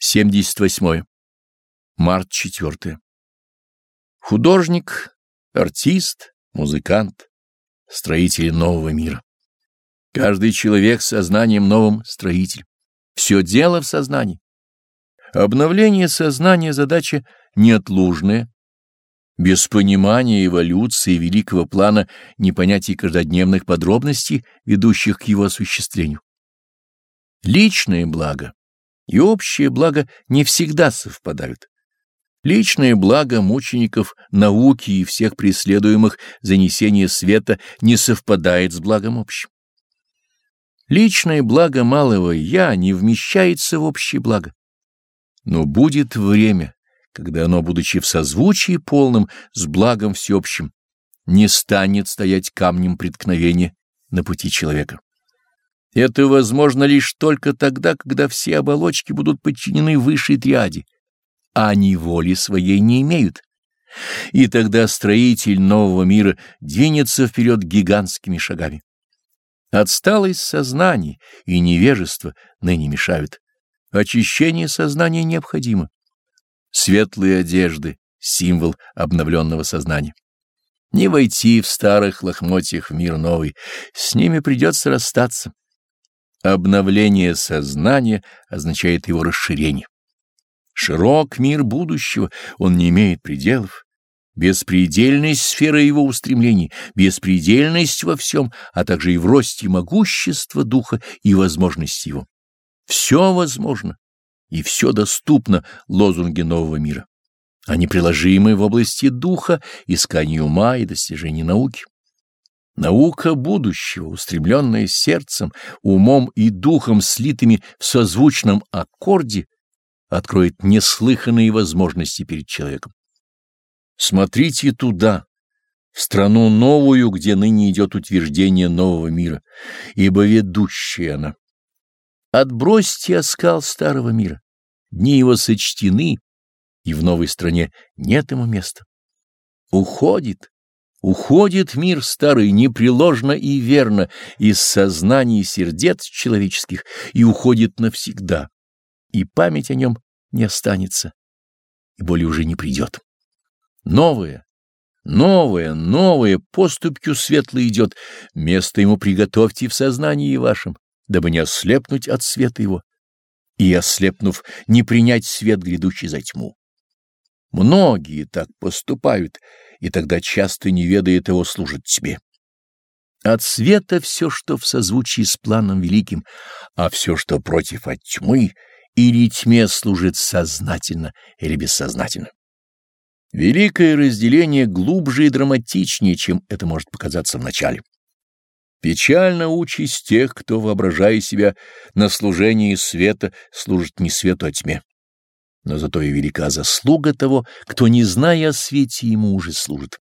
78. Март 4. Художник, артист, музыкант, строитель нового мира. Каждый человек сознанием новым строитель. Все дело в сознании. Обновление сознания — задача неотложная. Без понимания эволюции великого плана не понять и каждодневных подробностей, ведущих к его осуществлению. Личное благо и общее благо не всегда совпадают. Личное благо мучеников науки и всех преследуемых занесения света не совпадает с благом общим. Личное благо малого «я» не вмещается в общее благо. Но будет время, когда оно, будучи в созвучии полном с благом всеобщим, не станет стоять камнем преткновения на пути человека. Это возможно лишь только тогда, когда все оболочки будут подчинены высшей триаде, а они воли своей не имеют. И тогда строитель нового мира двинется вперед гигантскими шагами. Отсталость сознания и невежество ныне мешают. Очищение сознания необходимо. Светлые одежды — символ обновленного сознания. Не войти в старых лохмотьях в мир новый, с ними придется расстаться. Обновление сознания означает его расширение. Широк мир будущего, он не имеет пределов. Беспредельность сферы его устремлений, беспредельность во всем, а также и в росте могущества духа и возможности его. Все возможно и все доступно лозунги нового мира. Они приложимы в области духа, искания ума и достижения науки. Наука будущего, устремленная сердцем, умом и духом, слитыми в созвучном аккорде, откроет неслыханные возможности перед человеком. Смотрите туда, в страну новую, где ныне идет утверждение нового мира, ибо ведущая она. Отбросьте оскал старого мира, дни его сочтены, и в новой стране нет ему места. Уходит, Уходит мир старый непреложно и верно из сознания сердец человеческих и уходит навсегда, и память о нем не останется, и более уже не придет. Новое, новое, новое поступью светло идет, место ему приготовьте в сознании вашем, дабы не ослепнуть от света его, и, ослепнув, не принять свет, грядущий за тьму. Многие так поступают, и тогда часто, не ведая того, служат тебе. От света все, что в созвучии с планом великим, а все, что против от тьмы, или тьме служит сознательно или бессознательно. Великое разделение глубже и драматичнее, чем это может показаться вначале. Печальна участь тех, кто, воображая себя на служении света, служит не свету, а тьме но зато и велика заслуга того, кто, не зная о свете, ему уже служит.